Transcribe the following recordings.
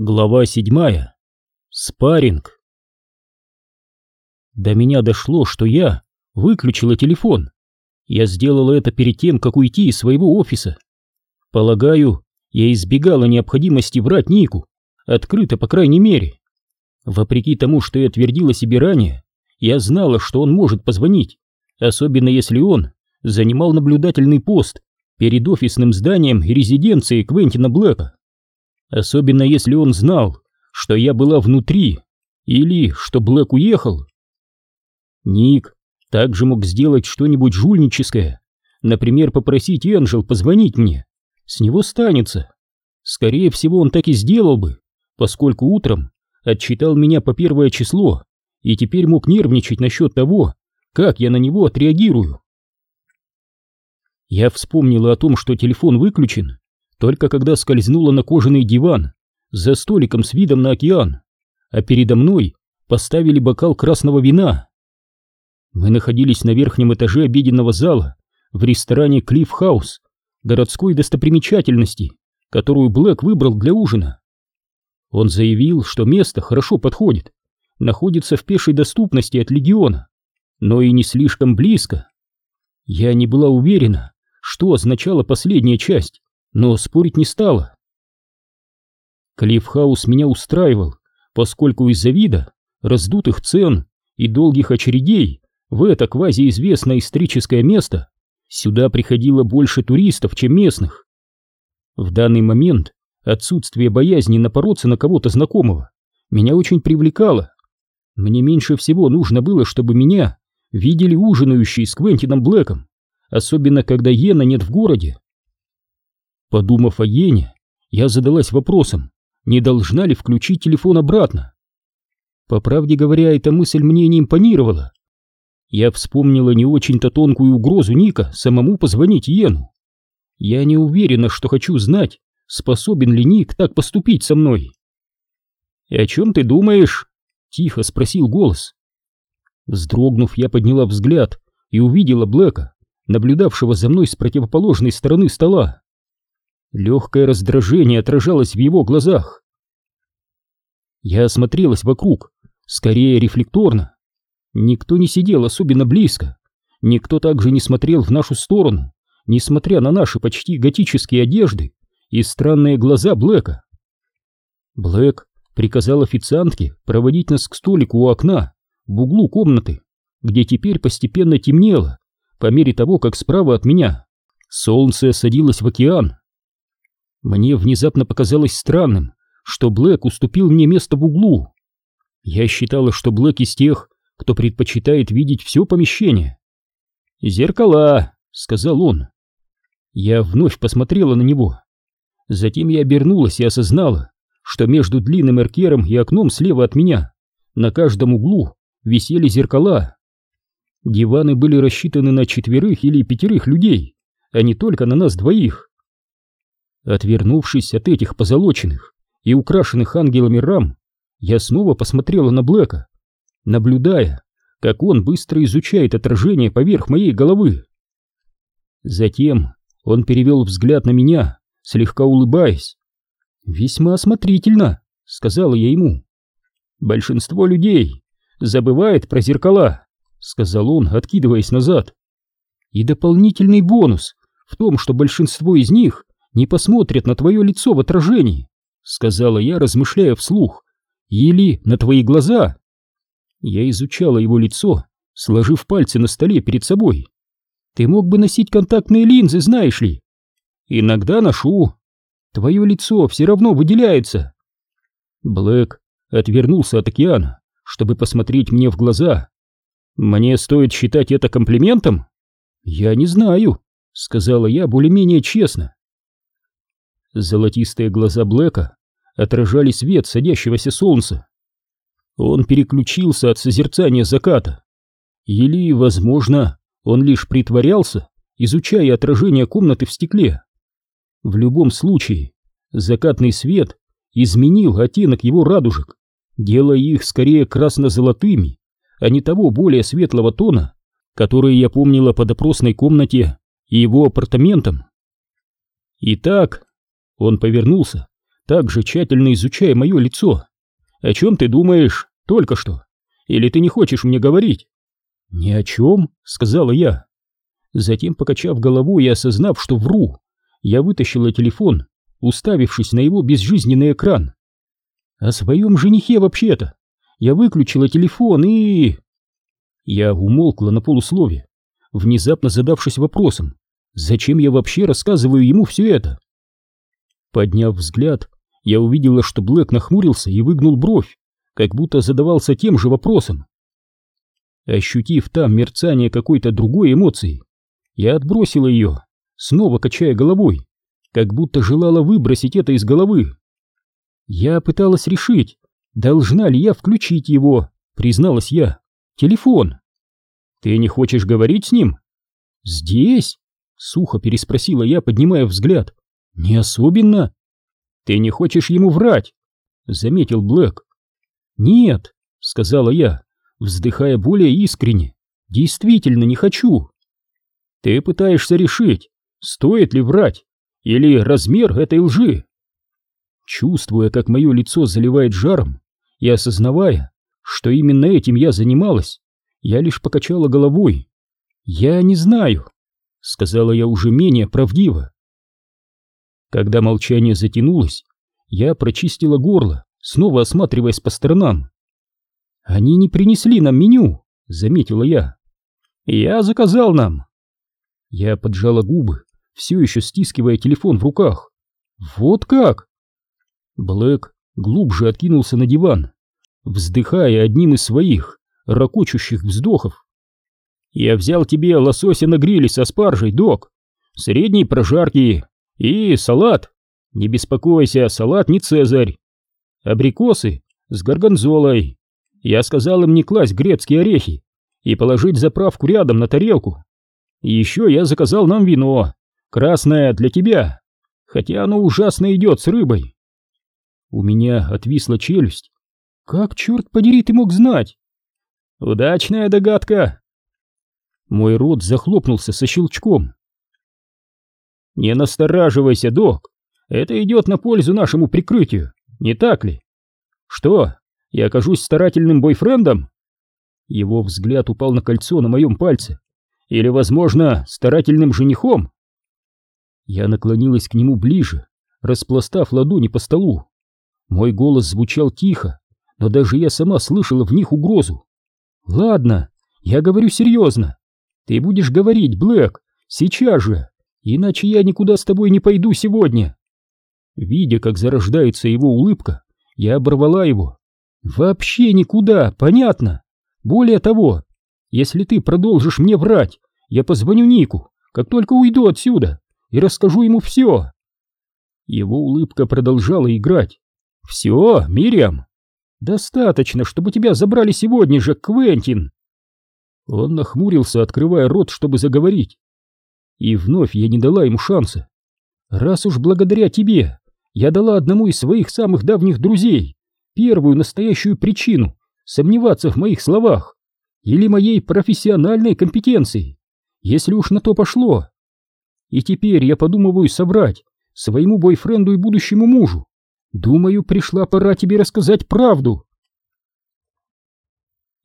Глава седьмая. Спарринг. До меня дошло, что я выключила телефон. Я сделала это перед тем, как уйти из своего офиса. Полагаю, я избегала необходимости врать Нику, открыто, по крайней мере. Вопреки тому, что я твердила себе ранее, я знала, что он может позвонить, особенно если он занимал наблюдательный пост перед офисным зданием и резиденцией Квентина Блэка. Особенно если он знал, что я была внутри, или что Блэк уехал. Ник также мог сделать что-нибудь жульническое, например, попросить Энджел позвонить мне. С него станется. Скорее всего, он так и сделал бы, поскольку утром отчитал меня по первое число и теперь мог нервничать насчет того, как я на него отреагирую. Я вспомнила о том, что телефон выключен, только когда скользнула на кожаный диван за столиком с видом на океан, а передо мной поставили бокал красного вина. Мы находились на верхнем этаже обеденного зала в ресторане Клифф Хаус, городской достопримечательности, которую Блэк выбрал для ужина. Он заявил, что место хорошо подходит, находится в пешей доступности от легиона, но и не слишком близко. Я не была уверена, что означала последняя часть, но спорить не стала. Клиффхаус меня устраивал, поскольку из-за вида, раздутых цен и долгих очередей в это квазиизвестное историческое место сюда приходило больше туристов, чем местных. В данный момент отсутствие боязни напороться на кого-то знакомого меня очень привлекало. Мне меньше всего нужно было, чтобы меня видели ужинающие с Квентином Блэком, особенно когда Йена нет в городе. Подумав о Йене, я задалась вопросом, не должна ли включить телефон обратно. По правде говоря, эта мысль мне не импонировала. Я вспомнила не очень-то тонкую угрозу Ника самому позвонить Йену. Я не уверена, что хочу знать, способен ли Ник так поступить со мной. «И о чем ты думаешь?» — тихо спросил голос. Вздрогнув, я подняла взгляд и увидела Блэка, наблюдавшего за мной с противоположной стороны стола. Легкое раздражение отражалось в его глазах. Я осмотрелась вокруг, скорее рефлекторно. Никто не сидел особенно близко, никто также не смотрел в нашу сторону, несмотря на наши почти готические одежды и странные глаза Блэка. Блэк приказал официантке проводить нас к столику у окна в углу комнаты, где теперь постепенно темнело, по мере того, как справа от меня солнце садилось в океан. Мне внезапно показалось странным, что Блэк уступил мне место в углу. Я считала, что Блэк из тех, кто предпочитает видеть все помещение. «Зеркала», — сказал он. Я вновь посмотрела на него. Затем я обернулась и осознала, что между длинным эркером и окном слева от меня на каждом углу висели зеркала. Диваны были рассчитаны на четверых или пятерых людей, а не только на нас двоих. Отвернувшись от этих позолоченных и украшенных ангелами рам, я снова посмотрела на Блэка, наблюдая, как он быстро изучает отражение поверх моей головы. Затем он перевел взгляд на меня, слегка улыбаясь. «Весьма осмотрительно», — сказала я ему. «Большинство людей забывает про зеркала», — сказал он, откидываясь назад. «И дополнительный бонус в том, что большинство из них не посмотрят на твое лицо в отражении, сказала я, размышляя вслух, или на твои глаза. Я изучала его лицо, сложив пальцы на столе перед собой. Ты мог бы носить контактные линзы, знаешь ли? Иногда ношу. Твое лицо все равно выделяется. Блэк отвернулся от океана, чтобы посмотреть мне в глаза. Мне стоит считать это комплиментом? Я не знаю, сказала я более-менее честно. Золотистые глаза Блэка отражали свет садящегося солнца. Он переключился от созерцания заката. Или, возможно, он лишь притворялся, изучая отражение комнаты в стекле. В любом случае, закатный свет изменил оттенок его радужек, делая их скорее красно-золотыми, а не того более светлого тона, который я помнила по допросной комнате и его апартаментам. Итак, он повернулся, также тщательно изучая мое лицо. «О чем ты думаешь? Только что? Или ты не хочешь мне говорить?» «Ни о чем», — сказала я. Затем, покачав головой и осознав, что вру, я вытащила телефон, уставившись на его безжизненный экран. «О своем женихе вообще-то. Я выключила телефон и...» Я умолкла на полуслове, внезапно задавшись вопросом, зачем я вообще рассказываю ему все это? Подняв взгляд, я увидела, что Блэк нахмурился и выгнул бровь, как будто задавался тем же вопросом. Ощутив там мерцание какой-то другой эмоции, я отбросила ее, снова качая головой, как будто желала выбросить это из головы. Я пыталась решить, должна ли я включить его, призналась я. Телефон. Ты не хочешь говорить с ним? Здесь? Сухо переспросила я, поднимая взгляд. Не особенно. Ты не хочешь ему врать? Заметил Блэк. Нет, сказала я, вздыхая более искренне. Действительно не хочу. Ты пытаешься решить, стоит ли врать, или размер этой лжи. Чувствуя, как мое лицо заливает жаром, и осознавая, что именно этим я занималась, я лишь покачала головой. «Я не знаю», — сказала я уже менее правдиво. Когда молчание затянулось, я прочистила горло, снова осматриваясь по сторонам. «Они не принесли нам меню», — заметила я. «Я заказал нам». Я поджала губы, все еще стискивая телефон в руках. «Вот как?» Блэк глубже откинулся на диван, вздыхая одним из своих ракочущих вздохов. «Я взял тебе лосося на гриле со спаржей, док, средней прожарки и салат. Не беспокойся, салат не цезарь. Абрикосы с горгонзолой. Я сказал им не класть грецкие орехи и положить заправку рядом на тарелку. И еще я заказал нам вино, красное для тебя, хотя оно ужасно идет с рыбой. У меня отвисла челюсть. Как, черт подери, ты мог знать? Удачная догадка. Мой рот захлопнулся со щелчком. Не настораживайся, док. Это идет на пользу нашему прикрытию, не так ли? Что, я окажусь старательным бойфрендом? Его взгляд упал на кольцо на моем пальце. Или, возможно, старательным женихом? Я наклонилась к нему ближе, распластав ладони по столу. Мой голос звучал тихо, но даже я сама слышала в них угрозу. «Ладно, я говорю серьезно. Ты будешь говорить, Блэк, сейчас же, иначе я никуда с тобой не пойду сегодня». Видя, как зарождается его улыбка, я оборвала его. «Вообще никуда, понятно? Более того, если ты продолжишь мне врать, я позвоню Нику, как только уйду отсюда, и расскажу ему все». Его улыбка продолжала играть. «Все, Мириам, достаточно, чтобы тебя забрали сегодня же, Квентин!» Он нахмурился, открывая рот, чтобы заговорить. И вновь я не дала ему шанса. «Раз уж благодаря тебе я дала одному из своих самых давних друзей первую настоящую причину сомневаться в моих словах или моей профессиональной компетенции, если уж на то пошло. И теперь я подумываю соврать своему бойфренду и будущему мужу, Думаю, пришла пора тебе рассказать правду.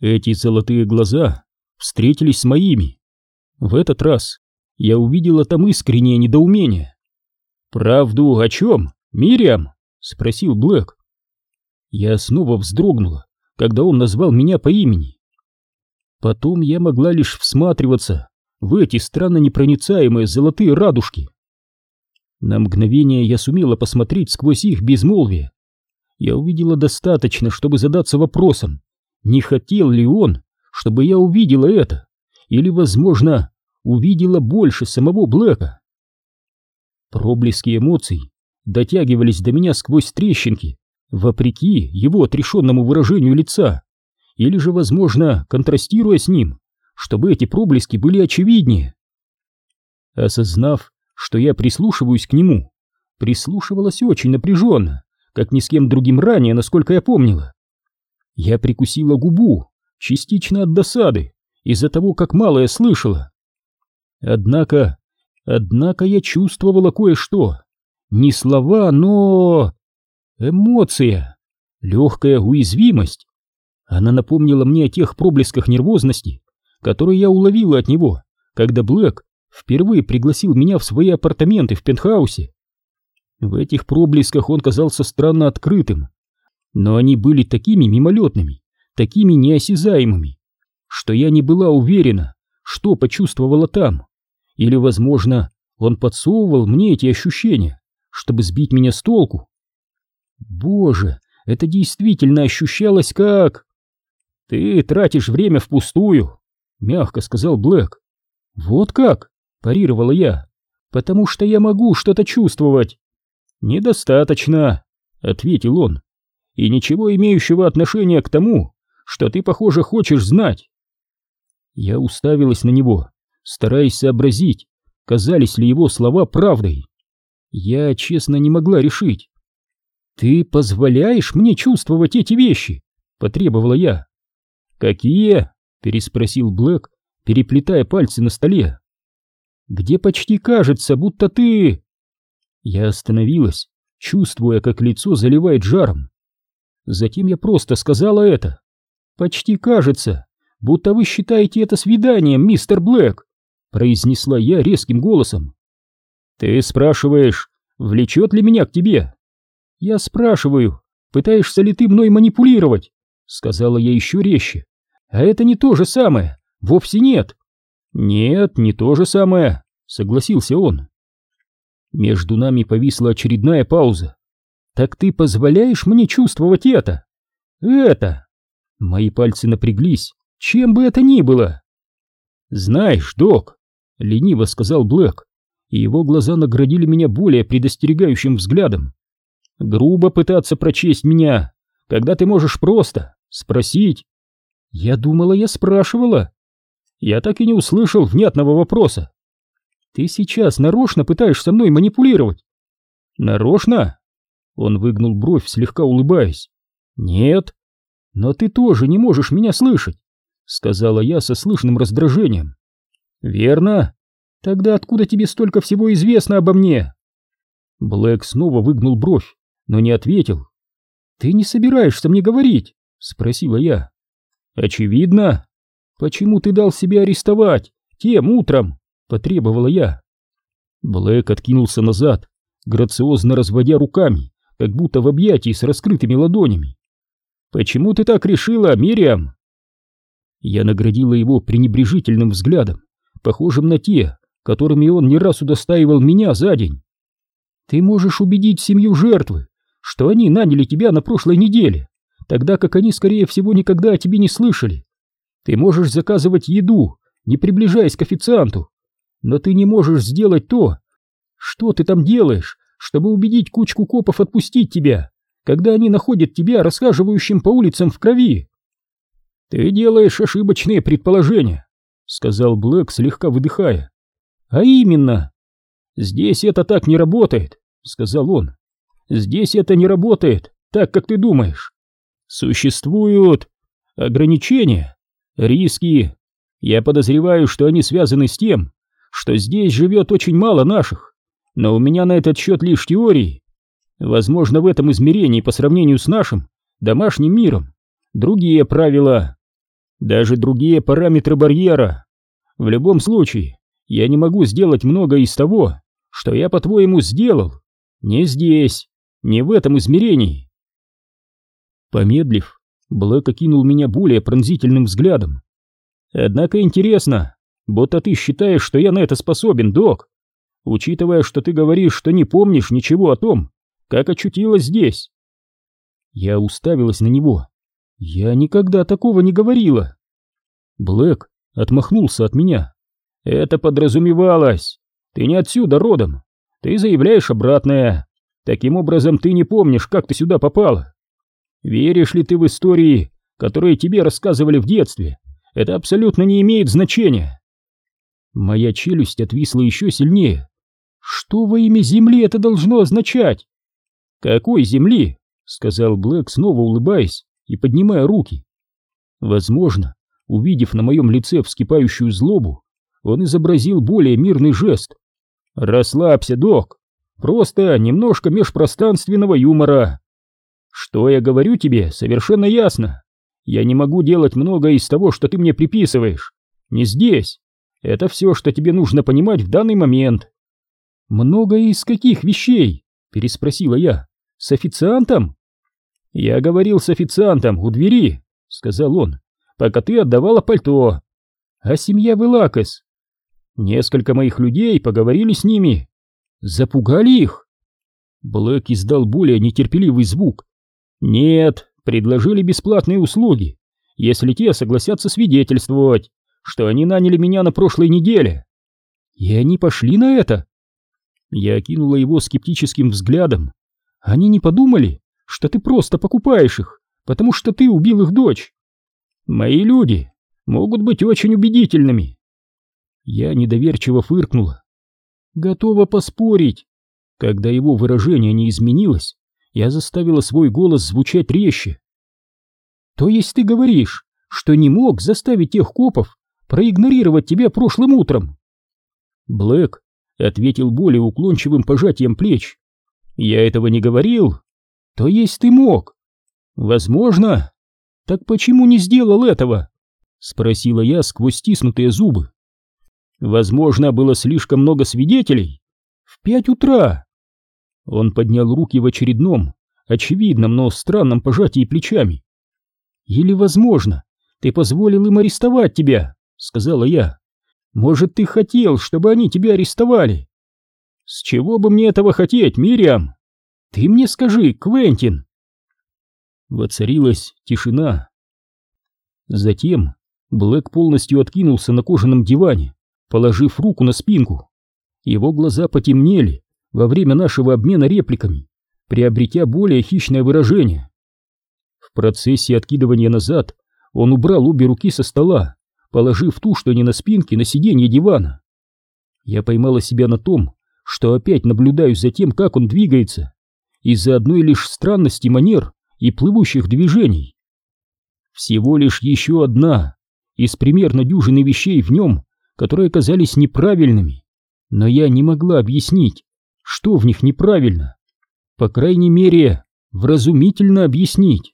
Эти золотые глаза встретились с моими. В этот раз я увидела там искреннее недоумение. «Правду о чем, Мириам?» — спросил Блэк. Я снова вздрогнула, когда он назвал меня по имени. Потом я могла лишь всматриваться в эти странно непроницаемые золотые радужки. На мгновение я сумела посмотреть сквозь их безмолвие. Я увидела достаточно, чтобы задаться вопросом, не хотел ли он, чтобы я увидела это, или, возможно, увидела больше самого Блэка. Проблески эмоций дотягивались до меня сквозь трещинки, вопреки его отрешенному выражению лица, или же, возможно, контрастируя с ним, чтобы эти проблески были очевиднее. Осознав, что я прислушиваюсь к нему. Прислушивалась очень напряженно, как ни с кем другим ранее, насколько я помнила. Я прикусила губу, частично от досады, из-за того, как мало я слышала. Однако, однако я чувствовала кое-что. Не слова, но... Эмоция, легкая уязвимость. Она напомнила мне о тех проблесках нервозности, которые я уловила от него, когда Блэк впервые пригласил меня в свои апартаменты в пентхаусе. В этих проблесках он казался странно открытым, но они были такими мимолетными, такими неосязаемыми, что я не была уверена, что почувствовала там. Или, возможно, он подсовывал мне эти ощущения, чтобы сбить меня с толку. Боже, это действительно ощущалось как... «Ты тратишь время впустую», — мягко сказал Блэк. «Вот как?» — парировала я. «Потому что я могу что-то чувствовать». «Недостаточно», — ответил он. «И ничего имеющего отношения к тому, что ты, похоже, хочешь знать». Я уставилась на него, стараясь сообразить, казались ли его слова правдой. Я, честно, не могла решить. «Ты позволяешь мне чувствовать эти вещи?» — потребовала я. «Какие?» — переспросил Блэк, переплетая пальцы на столе. «Где почти кажется, будто ты...» Я остановилась, чувствуя, как лицо заливает жаром. Затем я просто сказала это. «Почти кажется, будто вы считаете это свиданием, мистер Блэк», произнесла я резким голосом. «Ты спрашиваешь, влечет ли меня к тебе?» «Я спрашиваю, пытаешься ли ты мной манипулировать?» Сказала я еще резче. «А это не то же самое, вовсе нет». «Нет, не то же самое», — согласился он. Между нами повисла очередная пауза. «Так ты позволяешь мне чувствовать это?» «Это!» Мои пальцы напряглись, чем бы это ни было. «Знаешь, док», — лениво сказал Блэк, и его глаза наградили меня более предостерегающим взглядом. «Грубо пытаться прочесть меня, когда ты можешь просто спросить». «Я думала, я спрашивала». Я так и не услышал внятного вопроса. Ты сейчас нарочно пытаешься мной манипулировать? Нарочно? Он выгнул бровь, слегка улыбаясь. Нет. Но ты тоже не можешь меня слышать, сказала я со слышным раздражением. Верно? Тогда откуда тебе столько всего известно обо мне? Блэк снова выгнул бровь, но не ответил. Ты не собираешься мне говорить? спросила я. Очевидно, «Почему ты дал себя арестовать? Тем утром!» — потребовала я. Блэк откинулся назад, грациозно разводя руками, как будто в объятии с раскрытыми ладонями. «Почему ты так решила, Мириам?» Я наградила его пренебрежительным взглядом, похожим на те, которыми он не раз удостаивал меня за день. «Ты можешь убедить семью жертвы, что они наняли тебя на прошлой неделе, тогда как они, скорее всего, никогда о тебе не слышали. Ты можешь заказывать еду, не приближаясь к официанту, но ты не можешь сделать то, что ты там делаешь, чтобы убедить кучку копов отпустить тебя, когда они находят тебя расхаживающим по улицам в крови. Ты делаешь ошибочные предположения, сказал Блэк, слегка выдыхая. А именно, здесь это так не работает, сказал он. Здесь это не работает, так как ты думаешь. Существуют ограничения, Риски. Я подозреваю, что они связаны с тем, что здесь живет очень мало наших, но у меня на этот счет лишь теории. Возможно, в этом измерении по сравнению с нашим домашним миром другие правила, даже другие параметры барьера. В любом случае, я не могу сделать много из того, что я, по-твоему, сделал. Не здесь, не в этом измерении. Помедлив, Блэк окинул меня более пронзительным взглядом. «Однако интересно, будто ты считаешь, что я на это способен, док, учитывая, что ты говоришь, что не помнишь ничего о том, как очутилась здесь». Я уставилась на него. «Я никогда такого не говорила». Блэк отмахнулся от меня. «Это подразумевалось. Ты не отсюда родом. Ты заявляешь обратное. Таким образом, ты не помнишь, как ты сюда попала. Веришь ли ты в истории, которые тебе рассказывали в детстве? Это абсолютно не имеет значения. Моя челюсть отвисла еще сильнее. Что во имя Земли это должно означать? Какой Земли? Сказал Блэк, снова улыбаясь и поднимая руки. Возможно, увидев на моем лице вскипающую злобу, он изобразил более мирный жест. «Расслабься, док. Просто немножко межпространственного юмора. Что я говорю тебе, совершенно ясно. Я не могу делать многое из того, что ты мне приписываешь. Не здесь. Это все, что тебе нужно понимать в данный момент. Многое из каких вещей? Переспросила я. С официантом? Я говорил с официантом у двери, сказал он, пока ты отдавала пальто. А семья Велакес? Несколько моих людей поговорили с ними. Запугали их? Блэк издал более нетерпеливый звук. Нет, предложили бесплатные услуги, если те согласятся свидетельствовать, что они наняли меня на прошлой неделе. И они пошли на это? Я окинула его скептическим взглядом. Они не подумали, что ты просто покупаешь их, потому что ты убил их дочь. Мои люди могут быть очень убедительными. Я недоверчиво фыркнула. Готова поспорить. Когда его выражение не изменилось, я заставила свой голос звучать резче. То есть ты говоришь, что не мог заставить тех копов проигнорировать тебя прошлым утром? Блэк ответил более уклончивым пожатием плеч. Я этого не говорил. То есть ты мог? Возможно. Так почему не сделал этого? Спросила я сквозь стиснутые зубы. Возможно, было слишком много свидетелей. В пять утра. Он поднял руки в очередном, очевидном, но странном пожатии плечами. Или, возможно, ты позволил им арестовать тебя, сказала я. Может, ты хотел, чтобы они тебя арестовали? С чего бы мне этого хотеть, Мириам? Ты мне скажи, Квентин. Воцарилась тишина. Затем Блэк полностью откинулся на кожаном диване, положив руку на спинку. Его глаза потемнели во время нашего обмена репликами, приобретя более хищное выражение. В процессе откидывания назад он убрал обе руки со стола, положив ту, что не на спинке, на сиденье дивана. Я поймала себя на том, что опять наблюдаю за тем, как он двигается, из-за одной лишь странности манер и плывущих движений. Всего лишь еще одна из примерно дюжины вещей в нем, которые казались неправильными, но я не могла объяснить, что в них неправильно. По крайней мере, вразумительно объяснить.